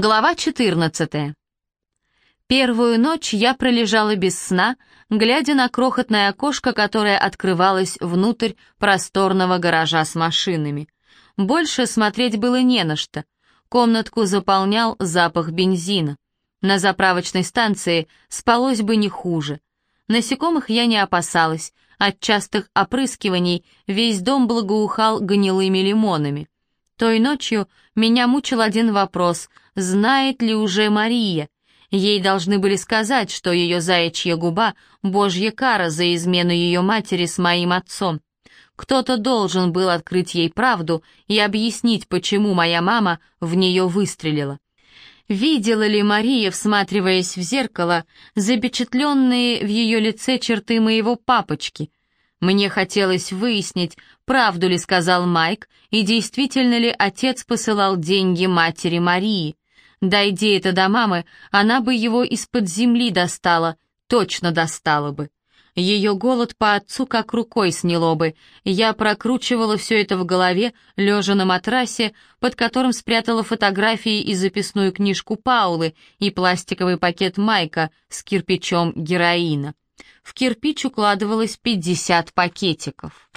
Глава 14. Первую ночь я пролежала без сна, глядя на крохотное окошко, которое открывалось внутрь просторного гаража с машинами. Больше смотреть было не на что. Комнатку заполнял запах бензина. На заправочной станции спалось бы не хуже. Насекомых я не опасалась, от частых опрыскиваний весь дом благоухал гнилыми лимонами. Той ночью меня мучил один вопрос, знает ли уже Мария. Ей должны были сказать, что ее заячья губа — божья кара за измену ее матери с моим отцом. Кто-то должен был открыть ей правду и объяснить, почему моя мама в нее выстрелила. Видела ли Мария, всматриваясь в зеркало, запечатленные в ее лице черты моего папочки — мне хотелось выяснить, правду ли сказал Майк, и действительно ли отец посылал деньги матери Марии. Дойди это до мамы, она бы его из-под земли достала, точно достала бы. Ее голод по отцу как рукой сняло бы. Я прокручивала все это в голове, лежа на матрасе, под которым спрятала фотографии и записную книжку Паулы и пластиковый пакет Майка с кирпичом героина. В кирпич укладывалось 50 пакетиков.